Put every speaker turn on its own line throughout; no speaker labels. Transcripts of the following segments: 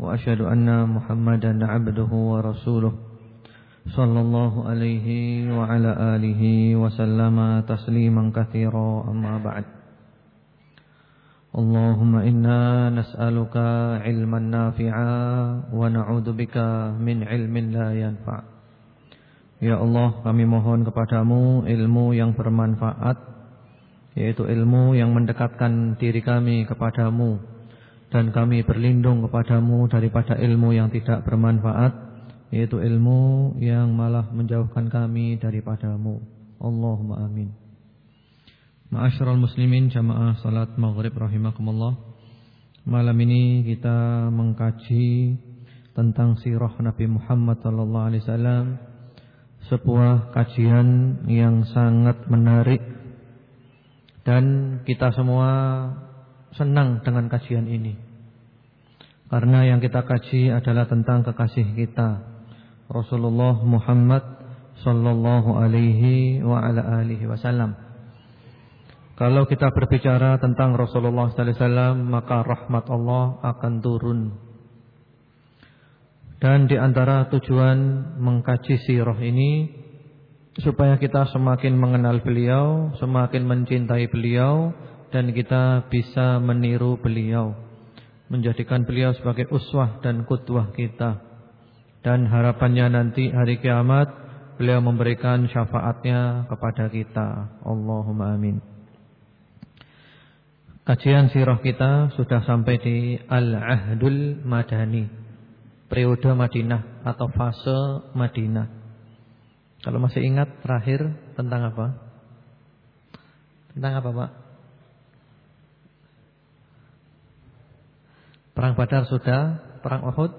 وأشهد أن محمدا عبده ورسوله صلى الله عليه وعلى آله وسلم تسليما كثيرا أما بعد اللهم إنا نسألك علما نافعا ونعوذ بك من علم لا ينفع Ya Allah kami mohon kepadamu ilmu yang bermanfaat Yaitu ilmu yang mendekatkan diri kami kepadamu dan kami berlindung kepadamu daripada ilmu yang tidak bermanfaat yaitu ilmu yang malah menjauhkan kami daripadamu. Allahumma amin. Ma'asyiral muslimin jamaah salat maghrib rahimakumullah. Malam ini kita mengkaji tentang sirah Nabi Muhammad sallallahu alaihi wasallam sebuah kajian yang sangat menarik. Dan kita semua senang dengan kajian ini. Karena yang kita kaji adalah tentang kekasih kita Rasulullah Muhammad sallallahu alaihi wa ala alihi wasallam. Kalau kita berbicara tentang Rasulullah sallallahu alaihi wasallam maka rahmat Allah akan turun. Dan di antara tujuan mengkaji sirah ini supaya kita semakin mengenal beliau, semakin mencintai beliau dan kita bisa meniru beliau menjadikan beliau sebagai uswah dan kudwah kita. Dan harapannya nanti hari kiamat beliau memberikan syafaatnya kepada kita. Allahumma amin. Kajian sirah kita sudah sampai di Al-Ahdul Madani. Periode Madinah atau fase Madinah. Kalau masih ingat terakhir tentang apa? Tentang apa Pak? Perang Badar sudah, perang Uhud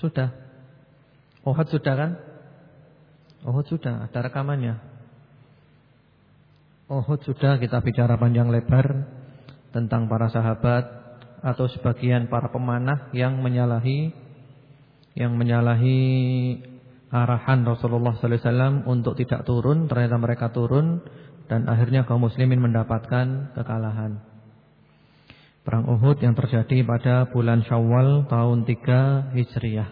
sudah. Uhud sudah kan? Uhud sudah, ada rekamannya. Uhud sudah kita bicara panjang lebar tentang para sahabat atau sebagian para pemanah yang menyalahi yang menyalahi arahan Rasulullah sallallahu alaihi wasallam untuk tidak turun, ternyata mereka turun dan akhirnya kaum muslimin mendapatkan kekalahan. Perang Uhud yang terjadi pada bulan Syawal tahun 3 Hijriah.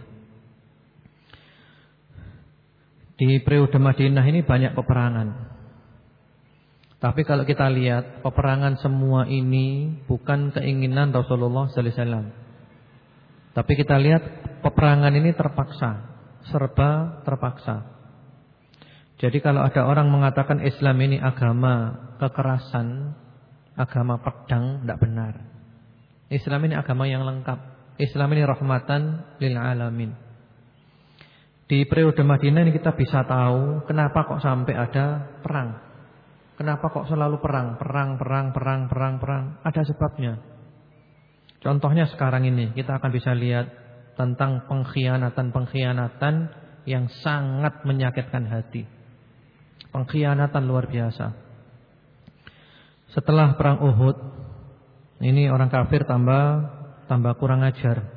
Di periode Madinah ini banyak peperangan. Tapi kalau kita lihat peperangan semua ini bukan keinginan Rasulullah sallallahu alaihi wasallam. Tapi kita lihat peperangan ini terpaksa, serba terpaksa. Jadi kalau ada orang mengatakan Islam ini agama kekerasan, agama pedang, tidak benar. Islam ini agama yang lengkap. Islam ini rahmatan lil alamin. Di periode Madinah ini kita bisa tahu kenapa kok sampai ada perang. Kenapa kok selalu perang, perang, perang, perang, perang, perang. Ada sebabnya. Contohnya sekarang ini kita akan bisa lihat tentang pengkhianatan-pengkhianatan yang sangat menyakitkan hati. Pengkhianatan luar biasa. Setelah perang Uhud ini orang kafir tambah tambah kurang ajar.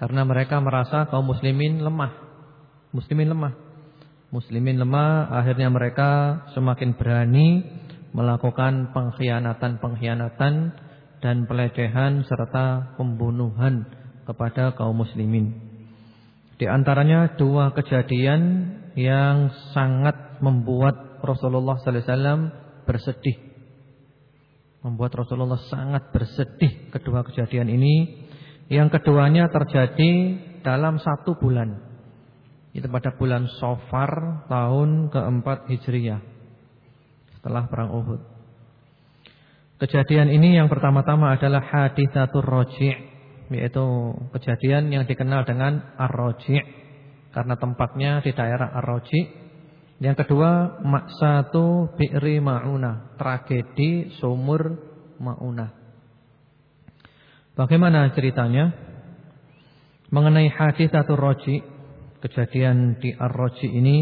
Karena mereka merasa kaum muslimin lemah. Muslimin lemah. Muslimin lemah, akhirnya mereka semakin berani melakukan pengkhianatan-pengkhianatan dan pelecehan serta pembunuhan kepada kaum muslimin. Di antaranya dua kejadian yang sangat membuat Rasulullah sallallahu alaihi wasallam bersedih membuat Rasulullah sangat bersedih kedua kejadian ini. Yang keduanya terjadi dalam satu bulan. Itu pada bulan Sofar tahun keempat Hijriyah. Setelah perang Uhud. Kejadian ini yang pertama-tama adalah hadithatur roji' yaitu kejadian yang dikenal dengan ar-roji' karena tempatnya di daerah ar-roji' Yang kedua, maksatu bi'ri ma'una, tragedi sumur ma'una. Bagaimana ceritanya? mengenai hadis atau roji, kejadian di Ar-Roji ini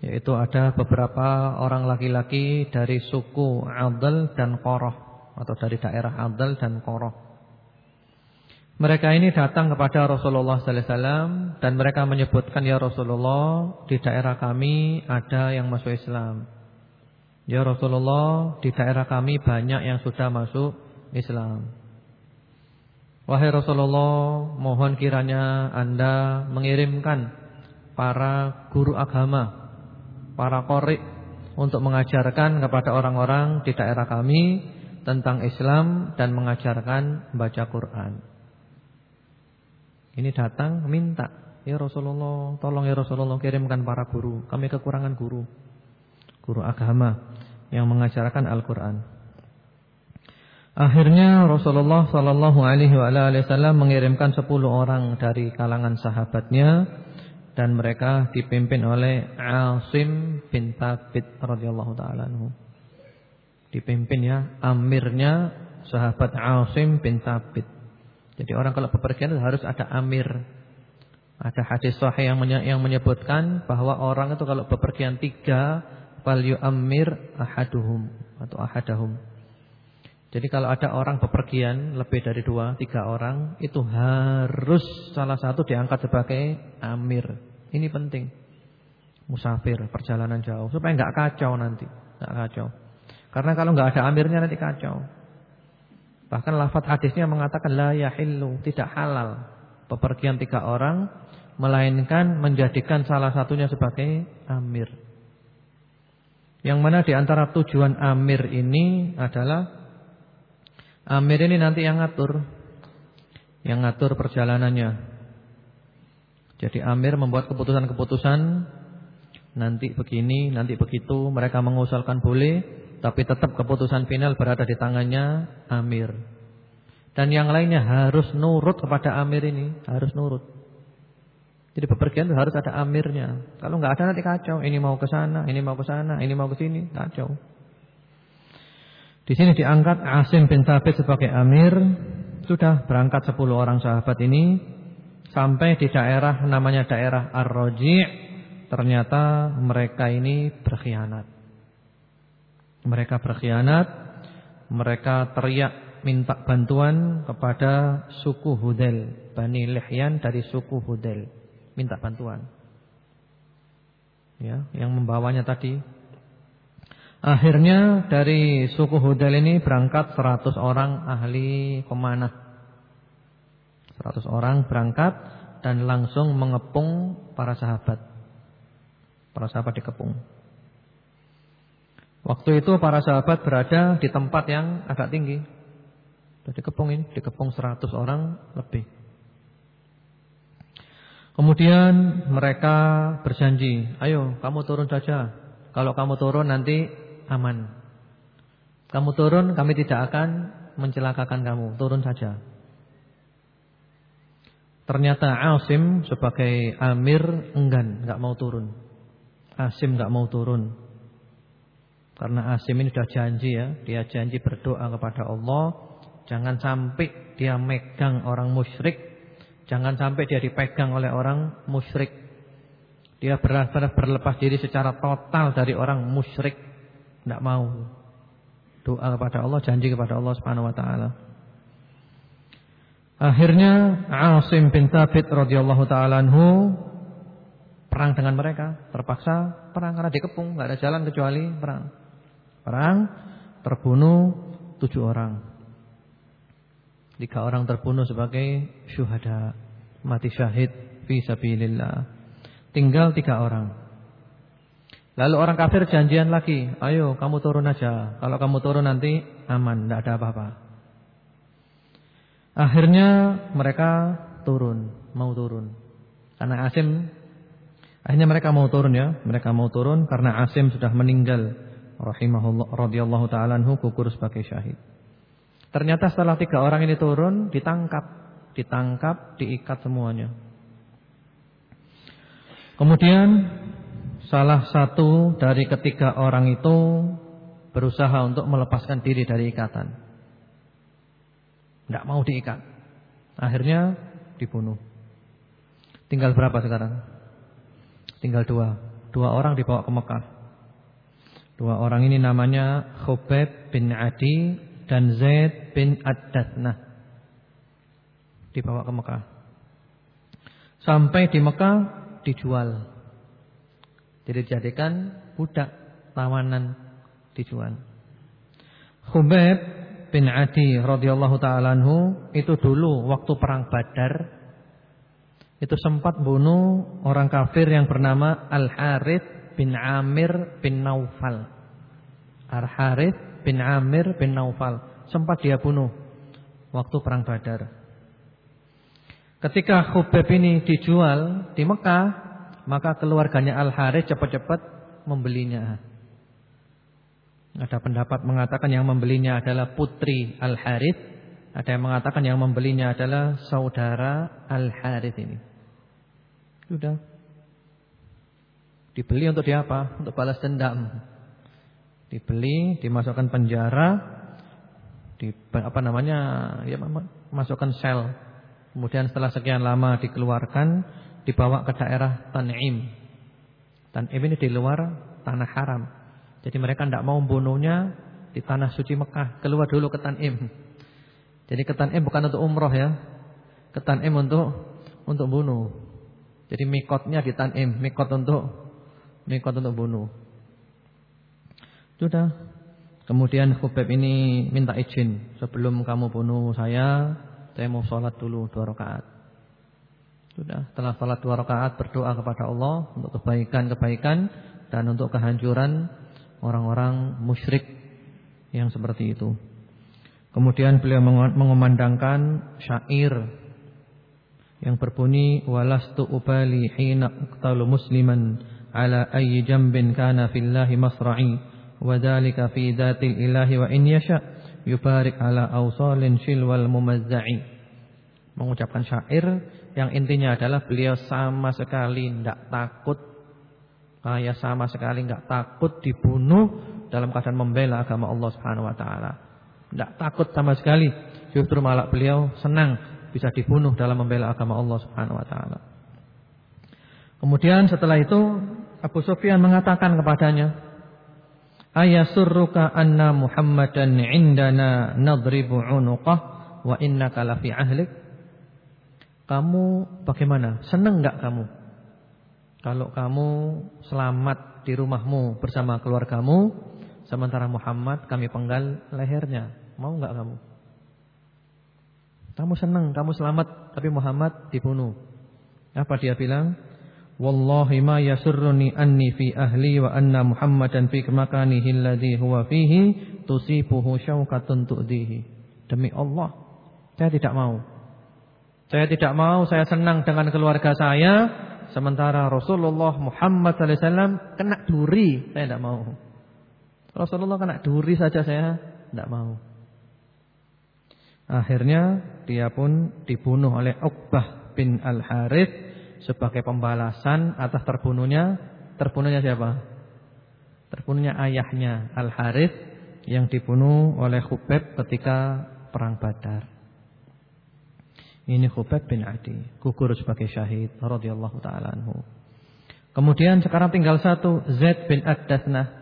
yaitu ada beberapa orang laki-laki dari suku Adal dan Qoroh atau dari daerah Adal dan Qoroh. Mereka ini datang kepada Rasulullah sallallahu alaihi wasallam dan mereka menyebutkan ya Rasulullah di daerah kami ada yang masuk Islam. Ya Rasulullah di daerah kami banyak yang sudah masuk Islam. Wahai Rasulullah, mohon kiranya Anda mengirimkan para guru agama, para qori untuk mengajarkan kepada orang-orang di daerah kami tentang Islam dan mengajarkan baca Quran. Ini datang minta, "Ya Rasulullah, tolong ya Rasulullah kirimkan para guru. Kami kekurangan guru. Guru agama yang mengajarkan Al-Qur'an." Akhirnya Rasulullah Sallallahu Alaihi Wasallam mengirimkan 10 orang dari kalangan sahabatnya dan mereka dipimpin oleh Asim bin Thabit radhiyallahu taala Dipimpin ya amirnya sahabat Asim bin Thabit. Jadi orang kalau bepergian harus ada amir. Ada hadis sahih yang menyebutkan bahwa orang itu kalau bepergian tiga fal yu'ammir ahaduhum atau ahadahum. Jadi kalau ada orang bepergian lebih dari dua, tiga orang, itu harus salah satu diangkat sebagai amir. Ini penting. Musafir, perjalanan jauh. Supaya nggak kacau nanti. nggak kacau. Karena kalau nggak ada amirnya nanti kacau. Bahkan lafaz hadisnya mengatakan la yahillu, tidak halal. Bepergian tiga orang, melainkan menjadikan salah satunya sebagai amir. Yang mana di antara tujuan amir ini adalah Amir ini nanti yang ngatur Yang ngatur perjalanannya Jadi Amir membuat keputusan-keputusan Nanti begini, nanti begitu Mereka mengusulkan boleh Tapi tetap keputusan final berada di tangannya Amir Dan yang lainnya harus nurut kepada Amir ini Harus nurut Jadi bepergian harus ada Amirnya Kalau nggak ada nanti kacau Ini mau ke sana, ini mau ke sana, ini mau ke sini Kacau di sini diangkat Asim bin Thabit sebagai amir. Sudah berangkat 10 orang sahabat ini sampai di daerah namanya daerah Ar-Raji'. Ternyata mereka ini berkhianat. Mereka berkhianat, mereka teriak minta bantuan kepada suku Hudel, Bani Lihyan dari suku Hudel, minta bantuan. Ya, yang membawanya tadi Akhirnya dari suku Hudal ini berangkat 100 orang ahli pemanah. 100 orang berangkat dan langsung mengepung para sahabat. Para sahabat dikepung. Waktu itu para sahabat berada di tempat yang agak tinggi. Jadi dikepung ini, dikepung 100 orang lebih. Kemudian mereka berjanji, ayo kamu turun saja. Kalau kamu turun nanti aman. Kamu turun, kami tidak akan mencelakakan kamu. Turun saja. Ternyata Asim sebagai amir enggan, enggak mau turun. Asim enggak mau turun. Karena Asim ini sudah janji ya, dia janji berdoa kepada Allah, jangan sampai dia megang orang musyrik, jangan sampai dia dipegang oleh orang musyrik. Dia benar-benar berlepas diri secara total dari orang musyrik. Tidak mau. Doa kepada Allah, janji kepada Allah Subhanahu wa taala. Akhirnya Asim bin Thabit radhiyallahu taala anhu perang dengan mereka, terpaksa perang karena dikepung, enggak ada jalan kecuali perang. Perang terbunuh tujuh orang. Tiga orang terbunuh sebagai syuhada, mati syahid fi sabilillah. Tinggal tiga orang. Lalu orang kafir janjian lagi, ayo kamu turun aja. Kalau kamu turun nanti aman, tidak ada apa-apa. Akhirnya mereka turun, mau turun. Karena Asim, akhirnya mereka mau turun ya. Mereka mau turun karena Asim sudah meninggal. Rahimahullah radhiyallahu taala anhu gugur sebagai syahid. Ternyata setelah tiga orang ini turun, ditangkap, ditangkap, diikat semuanya. Kemudian Salah satu dari ketiga orang itu berusaha untuk melepaskan diri dari ikatan. Tidak mau diikat. Akhirnya dibunuh. Tinggal berapa sekarang? Tinggal dua. Dua orang dibawa ke Mekah. Dua orang ini namanya Khubayb bin Adi dan Zaid bin Ad-Datnah. Dibawa ke Mekah. Sampai di Mekah dijual. Jadi dijadikan budak, tawanan dijual. Khubayb bin Adi radhiyallahu taala itu dulu waktu perang Badar itu sempat bunuh orang kafir yang bernama Al-Harith bin Amir bin Naufal. Al-Harith bin Amir bin Naufal. Sempat dia bunuh waktu perang Badar. Ketika Khubab ini dijual di Mekah, maka keluarganya Al-Harith cepat-cepat membelinya. Ada pendapat mengatakan yang membelinya adalah putri Al-Harith, ada yang mengatakan yang membelinya adalah saudara Al-Harith ini. Sudah. Dibeli untuk dia apa? Untuk balas dendam. Dibeli, dimasukkan penjara, di apa namanya? Ya masukkan sel. Kemudian setelah sekian lama dikeluarkan, dibawa ke daerah Tan'im. Tan'im ini di luar tanah haram. Jadi mereka tidak mau membunuhnya di tanah suci Mekah. Keluar dulu ke Tan'im. Jadi ke Tan'im bukan untuk umroh ya. Ke Tan'im untuk untuk bunuh. Jadi mikotnya di Tanim, mikot untuk mikot untuk bunuh. Sudah. Kemudian Khubeb ini minta izin, sebelum kamu bunuh saya, saya mau sholat dulu dua rakaat. Sudah, setelah sholat dua rakaat berdoa kepada Allah untuk kebaikan-kebaikan dan untuk kehancuran orang-orang musyrik yang seperti itu. Kemudian beliau mengumandangkan syair yang berbunyi walastu ubali hina uqtalu musliman ayyi jambin kana fillahi masra'i wa dzalika fi dzatil ilahi wa in yasha yubarik ala awsalin shilwal mumazza'i mengucapkan syair yang intinya adalah beliau sama sekali tidak takut saya sama sekali tidak takut dibunuh dalam keadaan membela agama Allah Subhanahu wa taala. Tidak takut sama sekali. Justru malah beliau senang bisa dibunuh dalam membela agama Allah Subhanahu wa taala. Kemudian setelah itu Abu Sufyan mengatakan kepadanya, "Ayasurruka anna Muhammadan indana nadribu 'unuqah wa innaka lafi ahlik?" Kamu bagaimana? Senang enggak kamu? Kalau kamu selamat di rumahmu bersama keluargamu, sementara Muhammad kami penggal lehernya. Mau enggak kamu? Kamu senang, kamu selamat, tapi Muhammad dibunuh. Apa dia bilang? Wallahi ma yasurruni anni fi ahli wa anna Muhammadan fi makanihi alladhi huwa fihi tusibuhu syaukatun tu'dihi. Demi Allah, saya tidak mau. Saya tidak mau, saya senang dengan keluarga saya sementara Rasulullah Muhammad sallallahu alaihi wasallam kena duri, saya tidak mau. Rasulullah kena duri saja saya tidak mau. Akhirnya dia pun dibunuh oleh Uqbah bin Al-Harith sebagai pembalasan atas terbunuhnya. Terbunuhnya siapa? Terbunuhnya ayahnya Al-Harith yang dibunuh oleh Khubeb ketika perang Badar. Ini Khubeb bin Adi, gugur sebagai syahid radhiyallahu taala anhu. Kemudian sekarang tinggal satu Zaid bin Ad-Dathnah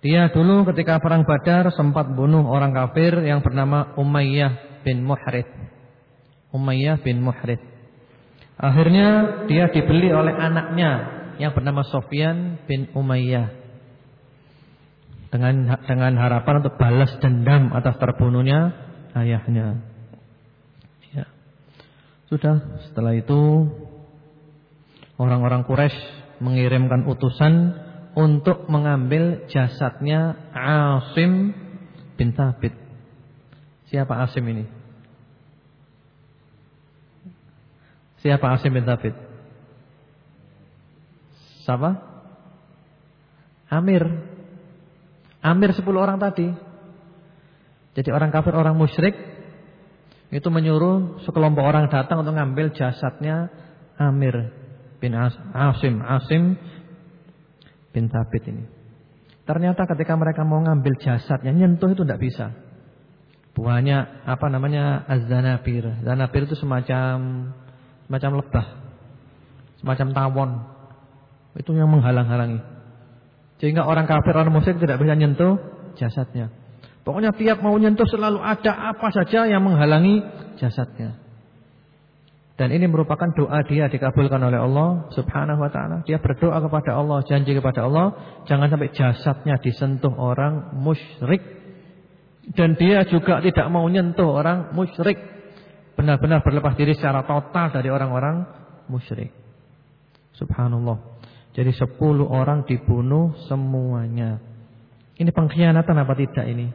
dia dulu ketika perang Badar sempat bunuh orang kafir yang bernama Umayyah bin Muhrith. Umayyah bin Muhrith. Akhirnya dia dibeli oleh anaknya yang bernama Sofyan bin Umayyah. Dengan dengan harapan untuk balas dendam atas terbunuhnya ayahnya. Ya. Sudah, setelah itu orang-orang Quraisy mengirimkan utusan untuk mengambil jasadnya Asim bin Thabit. Siapa Asim ini? Siapa Asim bin Thabit? Siapa? Amir. Amir 10 orang tadi. Jadi orang kafir, orang musyrik itu menyuruh sekelompok orang datang untuk mengambil jasadnya Amir bin Asim. Asim bin Thabit ini. Ternyata ketika mereka mau ngambil jasadnya, nyentuh itu tidak bisa. Buahnya apa namanya? Az-zanabir. Zanabir itu semacam semacam lebah. Semacam tawon. Itu yang menghalang-halangi. Sehingga orang kafir, orang musyrik tidak bisa nyentuh jasadnya. Pokoknya tiap mau nyentuh selalu ada apa saja yang menghalangi jasadnya. Dan ini merupakan doa dia dikabulkan oleh Allah Subhanahu wa taala. Dia berdoa kepada Allah, janji kepada Allah, jangan sampai jasadnya disentuh orang musyrik. Dan dia juga tidak mau nyentuh orang musyrik. Benar-benar berlepas diri secara total dari orang-orang musyrik. Subhanallah. Jadi 10 orang dibunuh semuanya. Ini pengkhianatan apa tidak ini?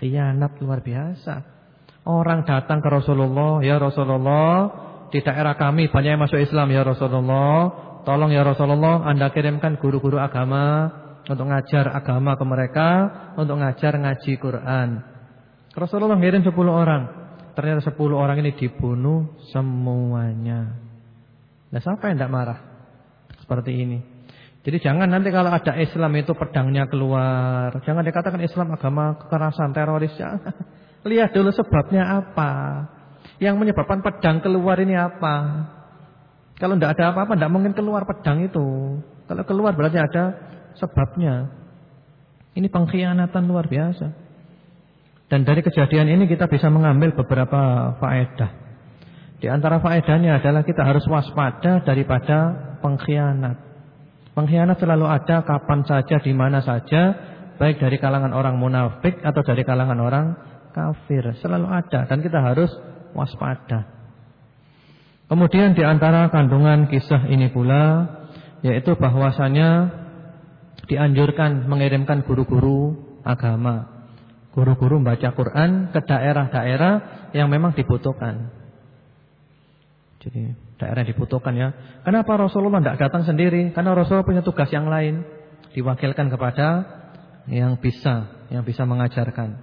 Khianat luar biasa. Orang datang ke Rasulullah, "Ya Rasulullah, di daerah kami banyak yang masuk Islam ya Rasulullah. Tolong ya Rasulullah, Anda kirimkan guru-guru agama untuk ngajar agama ke mereka, untuk ngajar ngaji Quran." Rasulullah ngirim 10 orang. Ternyata 10 orang ini dibunuh semuanya. Nah, siapa yang tidak marah? Seperti ini. Jadi jangan nanti kalau ada Islam itu pedangnya keluar. Jangan dikatakan Islam agama kekerasan, teroris. Jangan. Lihat dulu sebabnya apa. Yang menyebabkan pedang keluar ini apa. Kalau tidak ada apa-apa, tidak mungkin keluar pedang itu. Kalau keluar berarti ada sebabnya. Ini pengkhianatan luar biasa. Dan dari kejadian ini kita bisa mengambil beberapa faedah. Di antara faedahnya adalah kita harus waspada daripada pengkhianat. Pengkhianat selalu ada kapan saja, di mana saja, baik dari kalangan orang munafik atau dari kalangan orang kafir selalu ada dan kita harus waspada. Kemudian di antara kandungan kisah ini pula yaitu bahwasanya dianjurkan mengirimkan guru-guru agama, guru-guru membaca Quran ke daerah-daerah yang memang dibutuhkan. Jadi daerah yang dibutuhkan ya. Kenapa Rasulullah tidak datang sendiri? Karena Rasulullah punya tugas yang lain, diwakilkan kepada yang bisa, yang bisa mengajarkan.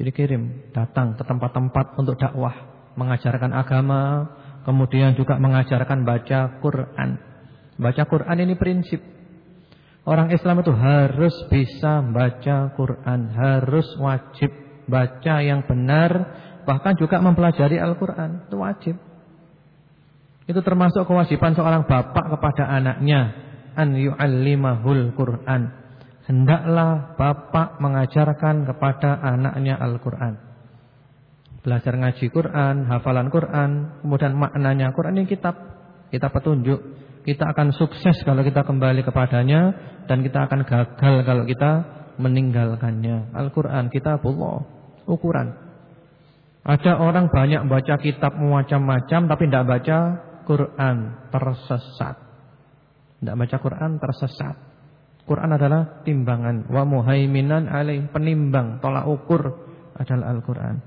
Jadi kirim, datang ke tempat-tempat untuk dakwah, mengajarkan agama, kemudian juga mengajarkan baca Quran. Baca Quran ini prinsip. Orang Islam itu harus bisa baca Quran, harus wajib baca yang benar, bahkan juga mempelajari Al-Quran, itu wajib. Itu termasuk kewajiban seorang bapak kepada anaknya, an yu'allimahul Quran hendaklah bapak mengajarkan kepada anaknya Al-Quran. Belajar ngaji Quran, hafalan Quran, kemudian maknanya Quran ini kitab, kita petunjuk. Kita akan sukses kalau kita kembali kepadanya dan kita akan gagal kalau kita meninggalkannya. Al-Quran, kitabullah, ukuran. Ada orang banyak baca kitab macam-macam tapi tidak baca Quran, tersesat. Tidak baca Quran, tersesat. Quran adalah timbangan wa muhaiminan alaih penimbang tolak ukur adalah Al-Qur'an.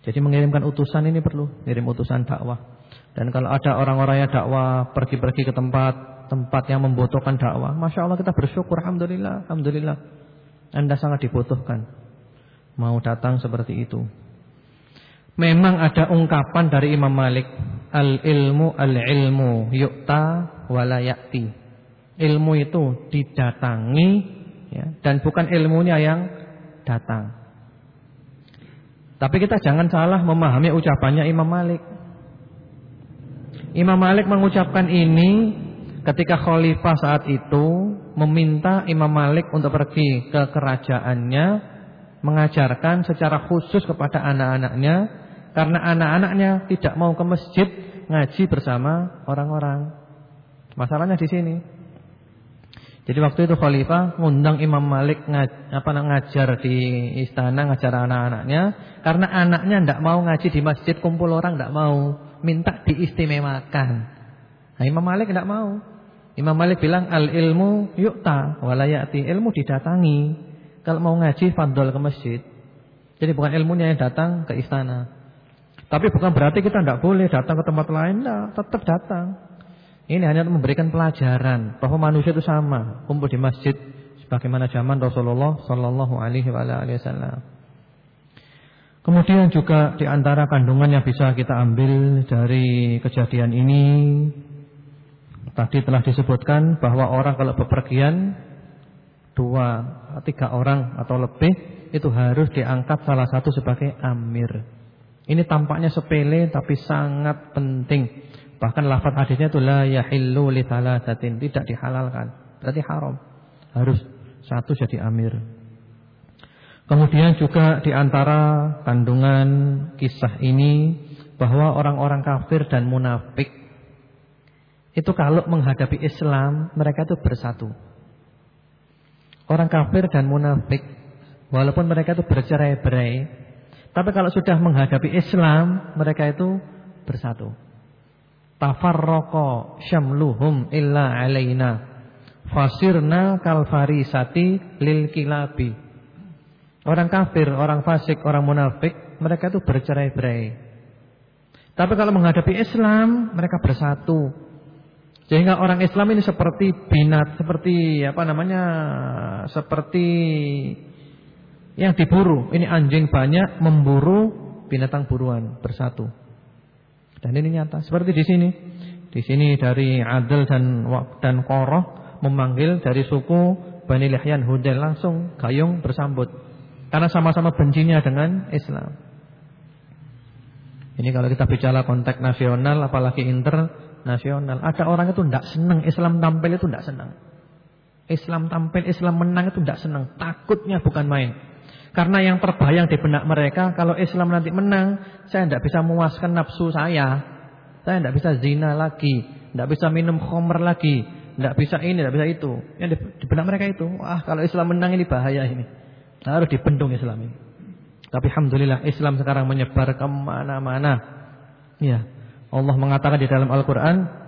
Jadi mengirimkan utusan ini perlu, kirim utusan dakwah. Dan kalau ada orang-orang yang dakwah pergi-pergi ke tempat tempat yang membutuhkan dakwah, Masya Allah kita bersyukur alhamdulillah, alhamdulillah. Anda sangat dibutuhkan. Mau datang seperti itu. Memang ada ungkapan dari Imam Malik, al-ilmu al-ilmu yu'ta wala ya'ti. Ilmu itu didatangi ya, dan bukan ilmunya yang datang. Tapi kita jangan salah memahami ucapannya Imam Malik. Imam Malik mengucapkan ini ketika khalifah saat itu meminta Imam Malik untuk pergi ke kerajaannya mengajarkan secara khusus kepada anak-anaknya karena anak-anaknya tidak mau ke masjid ngaji bersama orang-orang. Masalahnya di sini. Jadi waktu itu khalifah ngundang Imam Malik ngaj, apa ngajar di istana, ngajar anak-anaknya karena anaknya ndak mau ngaji di masjid kumpul orang ndak mau, minta diistimewakan. Nah, Imam Malik ndak mau. Imam Malik bilang al ilmu yu'ta walayati, ilmu didatangi. Kalau mau ngaji fadol ke masjid. Jadi bukan ilmunya yang datang ke istana. Tapi bukan berarti kita ndak boleh datang ke tempat lain, enggak, tetap datang. Ini hanya memberikan pelajaran bahwa manusia itu sama, kumpul di masjid sebagaimana zaman Rasulullah sallallahu alaihi wasallam. Kemudian juga di antara kandungan yang bisa kita ambil dari kejadian ini tadi telah disebutkan bahwa orang kalau bepergian dua, tiga orang atau lebih itu harus diangkat salah satu sebagai amir. Ini tampaknya sepele tapi sangat penting. Bahkan lafaz hadisnya itu la yahillu li tidak dihalalkan. Berarti haram. Harus satu jadi amir. Kemudian juga di antara kandungan kisah ini bahwa orang-orang kafir dan munafik itu kalau menghadapi Islam mereka itu bersatu. Orang kafir dan munafik walaupun mereka itu bercerai-berai, tapi kalau sudah menghadapi Islam mereka itu bersatu. Tafarraqa syamluhum illa alaina fasirna kal farisati lil kilabi Orang kafir, orang fasik, orang munafik, mereka itu bercerai-berai. Tapi kalau menghadapi Islam, mereka bersatu. Sehingga orang Islam ini seperti binat, seperti apa namanya? Seperti yang diburu. Ini anjing banyak memburu binatang buruan bersatu. Dan ini nyata seperti di sini. Di sini dari Adil dan dan Qoroh memanggil dari suku Bani Lihyan Hudel langsung gayung bersambut. Karena sama-sama bencinya dengan Islam. Ini kalau kita bicara konteks nasional apalagi internasional. Ada orang itu tidak senang Islam tampil itu tidak senang. Islam tampil, Islam menang itu tidak senang. Takutnya bukan main. Karena yang terbayang di benak mereka kalau Islam nanti menang, saya tidak bisa memuaskan nafsu saya. Saya tidak bisa zina lagi, tidak bisa minum khamr lagi, tidak bisa ini, tidak bisa itu. Yang di benak mereka itu, wah kalau Islam menang ini bahaya ini. Harus dipendung Islam ini. Tapi Alhamdulillah Islam sekarang menyebar ke mana-mana. Ya. Allah mengatakan di dalam Al-Quran.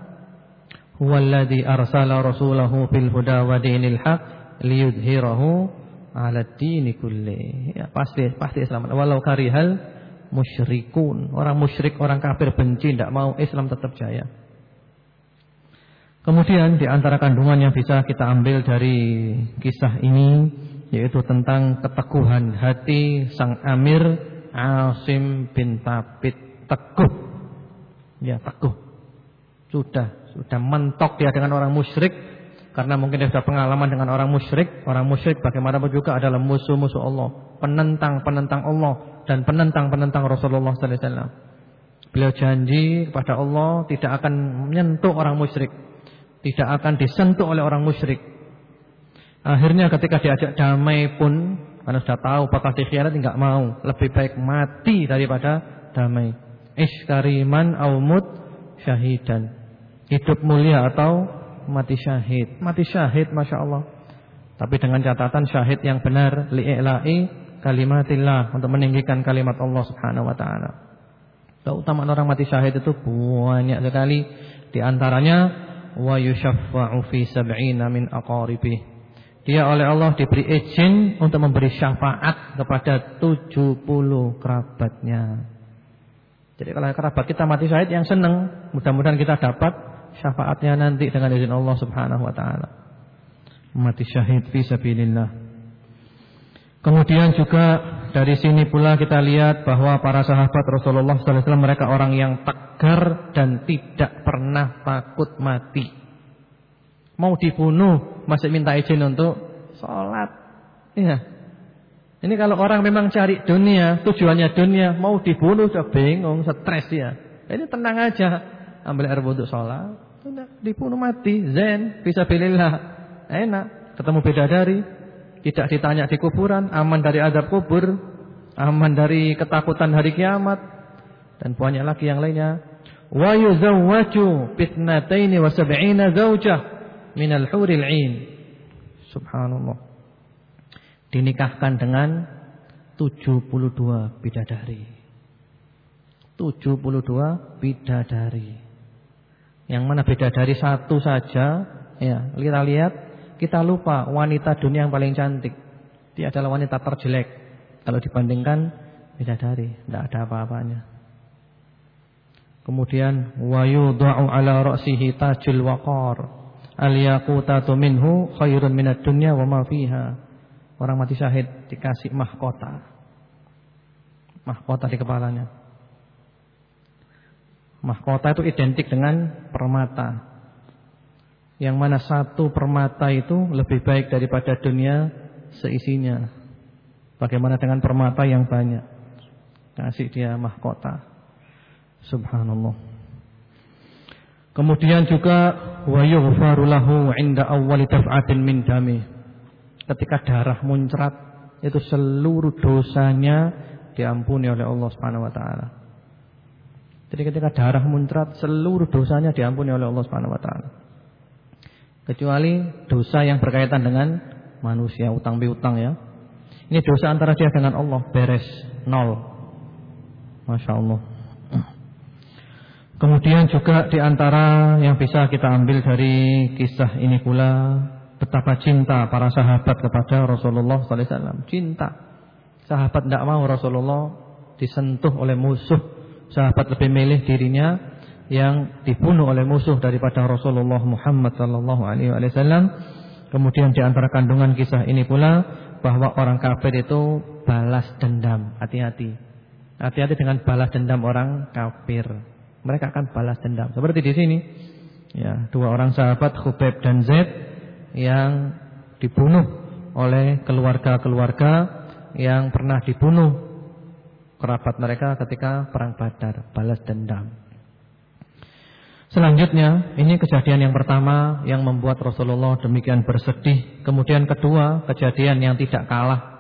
Huwaladhi arsala rasulahu fil huda wa dinil haq liyudhirahu ala dini kulli. Ya, pasti pasti Islam. Walau karihal musyrikun. Orang musyrik, orang kafir benci tidak mau Islam tetap jaya. Kemudian di antara kandungan yang bisa kita ambil dari kisah ini yaitu tentang keteguhan hati sang Amir Asim bin Tabit teguh. Ya, teguh. Sudah, sudah mentok dia dengan orang musyrik karena mungkin dia sudah pengalaman dengan orang musyrik. Orang musyrik bagaimanapun juga adalah musuh-musuh Allah, penentang-penentang Allah dan penentang-penentang Rasulullah sallallahu alaihi wasallam. Beliau janji kepada Allah tidak akan menyentuh orang musyrik, tidak akan disentuh oleh orang musyrik. Akhirnya ketika diajak damai pun karena sudah tahu bakal dikhianat enggak mau, lebih baik mati daripada damai. Iskariman aumut syahidan. Hidup mulia atau mati syahid. Mati syahid Masya Allah. Tapi dengan catatan syahid yang benar li'i'la'i kalimatillah untuk meninggikan kalimat Allah Subhanahu wa taala. Keutamaan orang mati syahid itu banyak sekali di antaranya wa yushaffa'u fi sab'ina min aqaribih dia oleh Allah diberi izin untuk memberi syafaat kepada 70 kerabatnya. Jadi kalau kerabat kita mati syahid yang senang, mudah-mudahan kita dapat syafaatnya nanti dengan izin Allah Subhanahu wa taala. Mati syahid fi sabilillah. Kemudian juga dari sini pula kita lihat bahwa para sahabat Rasulullah SAW mereka orang yang tegar dan tidak pernah takut mati. Mau dibunuh masih minta izin untuk sholat. Iya. Ini kalau orang memang cari dunia, tujuannya dunia, mau dibunuh sudah bingung, stres ya. Ini tenang aja, ambil air wudhu sholat, sudah dibunuh mati, zen, bisa pilihlah, enak, ketemu bidadari, tidak ditanya di kuburan, aman dari adab kubur, aman dari ketakutan hari kiamat, dan banyak lagi yang lainnya. Wa yuzawwaju fitnataini wa sab'ina zawjah minal huril ain. Subhanallah. Dinikahkan dengan 72 bidadari. 72 bidadari. Yang mana bidadari satu saja, ya, kita lihat, kita lupa wanita dunia yang paling cantik. Dia adalah wanita terjelek kalau dibandingkan bidadari, tidak ada apa-apanya. Kemudian wa yudha'u ala ra'sihi tajul waqar. Al-yaqutatu minhu khairun minad dunya wa ma. Orang mati syahid dikasih mahkota. Mahkota di kepalanya. Mahkota itu identik dengan permata. Yang mana satu permata itu lebih baik daripada dunia seisinya. Bagaimana dengan permata yang banyak? Kasih dia mahkota. Subhanallah. Kemudian juga wa yughfaru lahu 'inda awwali daf'atin min dami. Ketika darah muncrat itu seluruh dosanya diampuni oleh Allah Subhanahu wa taala. Jadi ketika darah muncrat seluruh dosanya diampuni oleh Allah Subhanahu wa taala. Kecuali dosa yang berkaitan dengan manusia utang piutang ya. Ini dosa antara dia dengan Allah beres nol. Masya Allah. Kemudian juga di antara yang bisa kita ambil dari kisah ini pula betapa cinta para sahabat kepada Rasulullah sallallahu alaihi wasallam. Cinta. Sahabat tidak mau Rasulullah disentuh oleh musuh. Sahabat lebih milih dirinya yang dibunuh oleh musuh daripada Rasulullah Muhammad sallallahu alaihi wasallam. Kemudian di antara kandungan kisah ini pula bahwa orang kafir itu balas dendam. Hati-hati. Hati-hati dengan balas dendam orang kafir mereka akan balas dendam. Seperti di sini, ya, dua orang sahabat Khubaib dan Zaid yang dibunuh oleh keluarga-keluarga yang pernah dibunuh kerabat mereka ketika perang Badar, balas dendam. Selanjutnya, ini kejadian yang pertama yang membuat Rasulullah demikian bersedih. Kemudian kedua, kejadian yang tidak kalah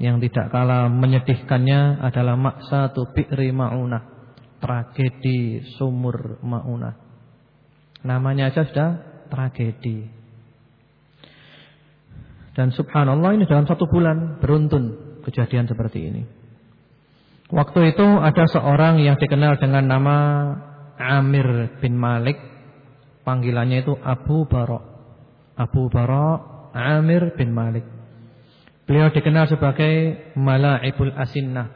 yang tidak kalah menyedihkannya adalah maksa tu bi'ri ma'unah tragedi sumur maunah. Namanya aja sudah tragedi. Dan subhanallah ini dalam satu bulan beruntun kejadian seperti ini. Waktu itu ada seorang yang dikenal dengan nama Amir bin Malik. Panggilannya itu Abu Barok. Abu Barok Amir bin Malik. Beliau dikenal sebagai Mala'ibul Asinnah.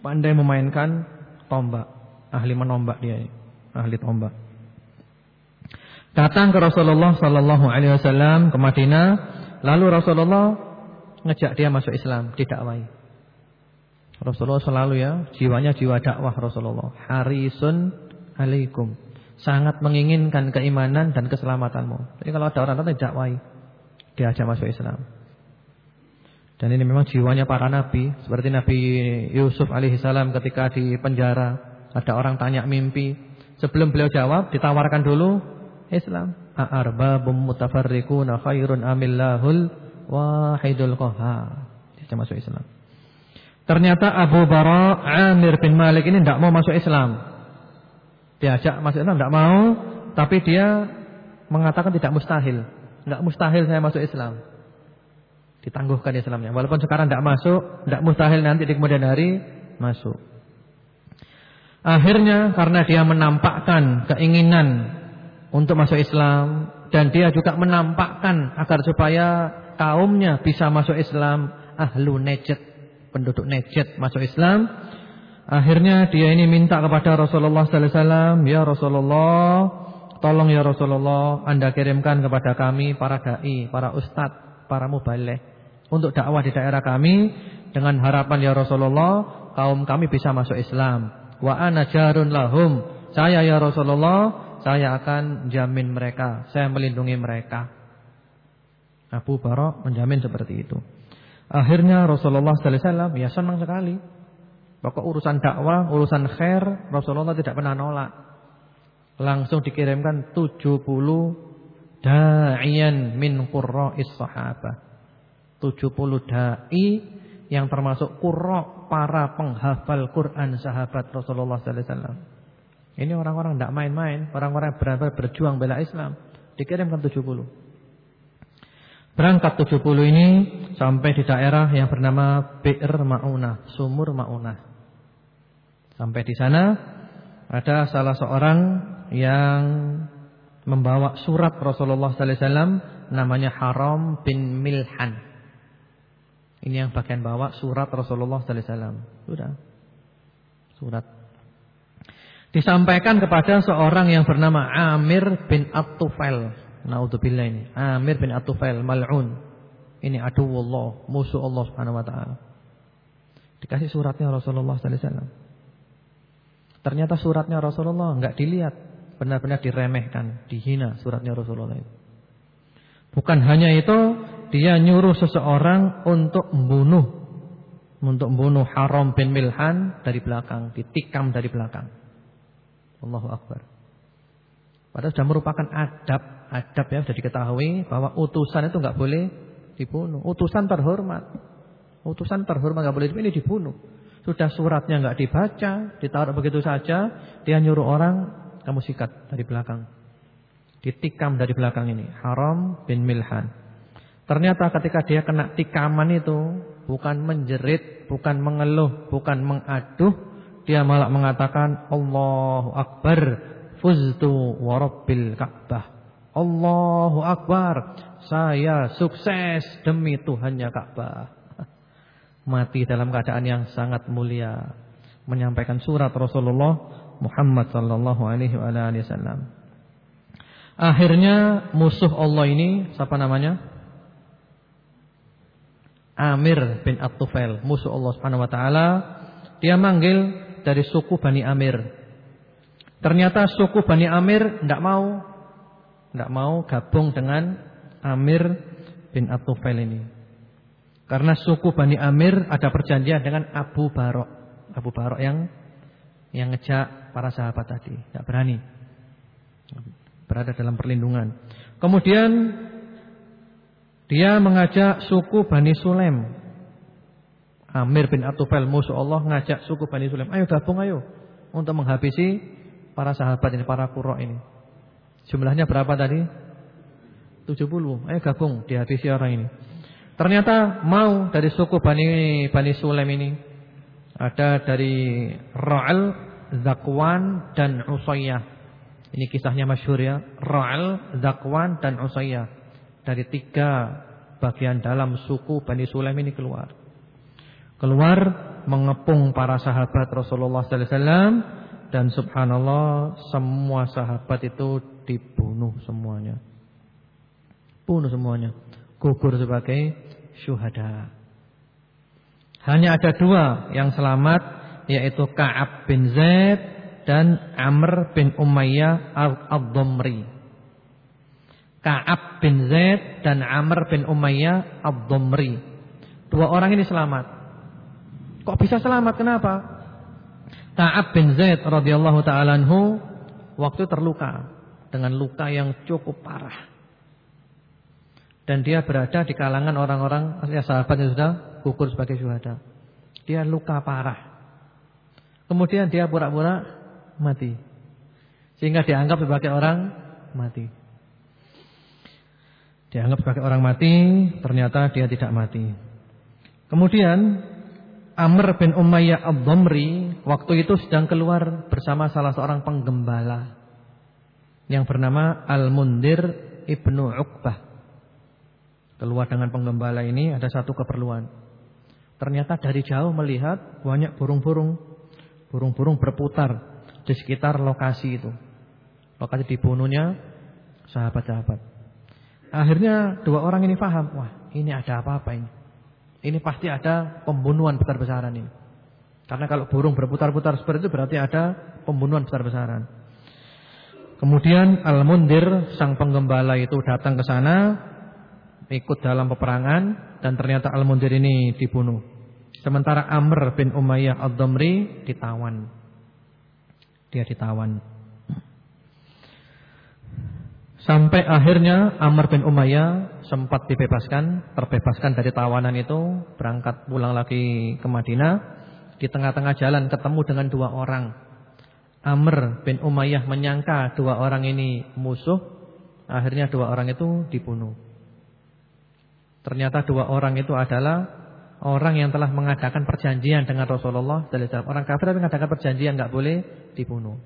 Pandai memainkan tombak, ahli menombak dia, ahli tombak. Datang ke Rasulullah sallallahu alaihi wasallam ke Madinah, lalu Rasulullah ngejak dia masuk Islam, didakwai. Rasulullah selalu ya, jiwanya jiwa dakwah Rasulullah. Harisun alaikum. Sangat menginginkan keimanan dan keselamatanmu. Jadi kalau ada orang datang dakwai, diajak masuk Islam. Dan ini memang jiwanya para nabi, seperti Nabi Yusuf alaihissalam ketika di penjara, ada orang tanya mimpi, sebelum beliau jawab ditawarkan dulu Islam. A'arbabum mutafarriquna khairun amillahul wahidul qahhar. Dia masuk Islam. Ternyata Abu Bara Amir bin Malik ini tidak mau masuk Islam. Diajak masuk Islam tidak mau, tapi dia mengatakan tidak mustahil. Tidak mustahil saya masuk Islam. Ditangguhkan Islamnya. Walaupun sekarang tidak masuk, tidak mustahil nanti di kemudian hari masuk. Akhirnya karena dia menampakkan keinginan untuk masuk Islam dan dia juga menampakkan agar supaya kaumnya bisa masuk Islam, ahlu Najd, penduduk Najd masuk Islam. Akhirnya dia ini minta kepada Rasulullah sallallahu alaihi wasallam, "Ya Rasulullah, tolong ya Rasulullah, Anda kirimkan kepada kami para dai, para ustadz, para mubaligh untuk dakwah di daerah kami dengan harapan ya Rasulullah kaum kami bisa masuk Islam. Wa ana jarun lahum. Saya ya Rasulullah, saya akan jamin mereka, saya melindungi mereka. Abu Barok menjamin seperti itu. Akhirnya Rasulullah sallallahu alaihi wasallam ya senang sekali. Pokok urusan dakwah, urusan khair, Rasulullah tidak pernah nolak. Langsung dikirimkan 70 da'iyan min qurra'is sahabah. 70 dai yang termasuk qurra para penghafal Quran sahabat Rasulullah sallallahu alaihi wasallam. Ini orang-orang tidak main-main, orang-orang benar-benar berjuang bela Islam. Dikirimkan 70. Berangkat 70 ini sampai di daerah yang bernama Bi'r Maunah, Sumur Maunah. Sampai di sana ada salah seorang yang membawa surat Rasulullah sallallahu alaihi wasallam namanya Haram bin Milhan. Ini yang bagian bawah surat Rasulullah sallallahu alaihi wasallam. Sudah. Surat. Disampaikan kepada seorang yang bernama Amir bin At-Tufail. Ini. Amir bin At-Tufail mal'un. Ini aduwullah, musuh Allah Subhanahu wa taala. Dikasih suratnya Rasulullah sallallahu alaihi wasallam. Ternyata suratnya Rasulullah enggak dilihat, benar-benar diremehkan, dihina suratnya Rasulullah itu. Bukan hanya itu, dia nyuruh seseorang untuk membunuh untuk membunuh Haram bin Milhan dari belakang, ditikam dari belakang. Allahu Akbar. Padahal sudah merupakan adab, adab ya sudah diketahui bahwa utusan itu nggak boleh dibunuh. Utusan terhormat. Utusan terhormat nggak boleh dibunuh, ini dibunuh. Sudah suratnya nggak dibaca, ditaruh begitu saja, dia nyuruh orang kamu sikat dari belakang. Ditikam dari belakang ini, Haram bin Milhan. Ternyata ketika dia kena tikaman itu, bukan menjerit, bukan mengeluh, bukan mengaduh, dia malah mengatakan Allahu Akbar, fuztu warabbil Ka'bah. Allahu Akbar, saya sukses demi Tuhannya Ka'bah. Mati dalam keadaan yang sangat mulia, menyampaikan surat Rasulullah Muhammad sallallahu alaihi wasallam. Akhirnya musuh Allah ini siapa namanya? Amir bin At-Tufail, musuh Allah Subhanahu wa taala, dia manggil dari suku Bani Amir. Ternyata suku Bani Amir tidak mau tidak mau gabung dengan Amir bin At-Tufail ini. Karena suku Bani Amir ada perjanjian dengan Abu Barok. Abu Barok yang yang ngejak para sahabat tadi, tidak berani. Berada dalam perlindungan. Kemudian dia mengajak suku Bani Sulaim. Amir bin Atufel musuh Allah ngajak suku Bani Sulaim, ayo gabung ayo untuk menghabisi para sahabat ini, para kurok ini. Jumlahnya berapa tadi? 70. Ayo gabung dihabisi orang ini. Ternyata mau dari suku Bani Bani Sulaim ini. Ada dari Ra'al, Zakwan dan Usayyah. Ini kisahnya masyhur ya. Ra'al, Zakwan dan Usayyah dari tiga bagian dalam suku Bani Sulaim ini keluar. Keluar mengepung para sahabat Rasulullah sallallahu alaihi wasallam dan subhanallah semua sahabat itu dibunuh semuanya. Bunuh semuanya. Gugur sebagai syuhada. Hanya ada dua yang selamat yaitu Ka'ab bin Zaid dan Amr bin Umayyah al-Dhamri. Ka'ab bin Zaid dan Amr bin Umayyah Ad-Dhamri. Dua orang ini selamat. Kok bisa selamat? Kenapa? Ka'ab bin Zaid radhiyallahu taala anhu waktu terluka dengan luka yang cukup parah. Dan dia berada di kalangan orang-orang ya sahabat yang sudah gugur sebagai syuhada. Dia luka parah. Kemudian dia pura-pura mati. Sehingga dianggap sebagai orang mati. Dianggap sebagai orang mati, ternyata dia tidak mati. Kemudian Amr bin Umayyah Ad-Dhamri waktu itu sedang keluar bersama salah seorang penggembala yang bernama Al-Mundir Ibnu Uqbah. Keluar dengan penggembala ini ada satu keperluan. Ternyata dari jauh melihat banyak burung-burung. Burung-burung berputar di sekitar lokasi itu. Lokasi dibunuhnya sahabat-sahabat. Akhirnya dua orang ini paham, wah ini ada apa-apa ini. Ini pasti ada pembunuhan besar-besaran ini. Karena kalau burung berputar-putar seperti itu berarti ada pembunuhan besar-besaran. Kemudian Al-Mundir sang penggembala itu datang ke sana ikut dalam peperangan dan ternyata Al-Mundir ini dibunuh. Sementara Amr bin Umayyah Ad-Damri ditawan. Dia ditawan. Sampai akhirnya Amr bin Umayyah sempat dibebaskan, terbebaskan dari tawanan itu, berangkat pulang lagi ke Madinah. Di tengah-tengah jalan ketemu dengan dua orang. Amr bin Umayyah menyangka dua orang ini musuh, akhirnya dua orang itu dibunuh. Ternyata dua orang itu adalah orang yang telah mengadakan perjanjian dengan Rasulullah Orang kafir mengadakan perjanjian nggak boleh dibunuh.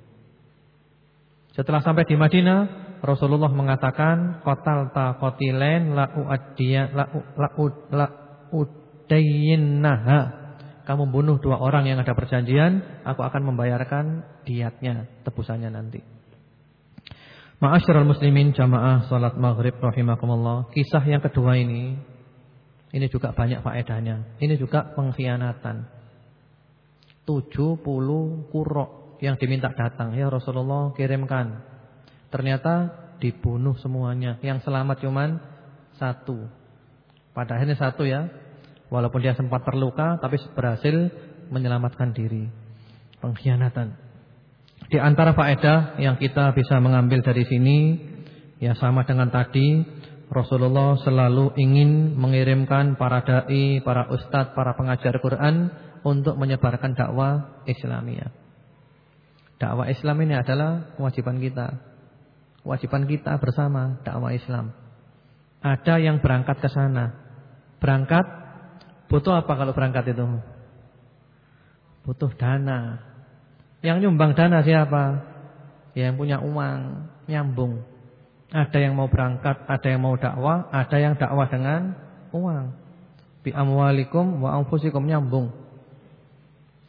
Setelah sampai di Madinah, Rasulullah mengatakan qatal ta la uaddiya la udayyinnaha. Kamu bunuh dua orang yang ada perjanjian, aku akan membayarkan diatnya, tebusannya nanti. Ma'asyiral muslimin jamaah salat maghrib rahimakumullah. Kisah yang kedua ini ini juga banyak faedahnya. Ini juga pengkhianatan. 70 kurok yang diminta datang, ya Rasulullah kirimkan Ternyata dibunuh semuanya. Yang selamat cuman satu. Pada akhirnya satu ya. Walaupun dia sempat terluka tapi berhasil menyelamatkan diri. Pengkhianatan. Di antara faedah yang kita bisa mengambil dari sini ya sama dengan tadi Rasulullah selalu ingin mengirimkan para dai, para ustadz, para pengajar Quran untuk menyebarkan dakwah Islamiyah. Dakwah Islam ini adalah kewajiban kita. Kewajiban kita bersama dakwah Islam. Ada yang berangkat ke sana. Berangkat butuh apa kalau berangkat itu? Butuh dana. Yang nyumbang dana siapa? Ya, yang punya uang, nyambung. Ada yang mau berangkat, ada yang mau dakwah, ada yang dakwah dengan uang. Bi amwalikum wa anfusikum nyambung.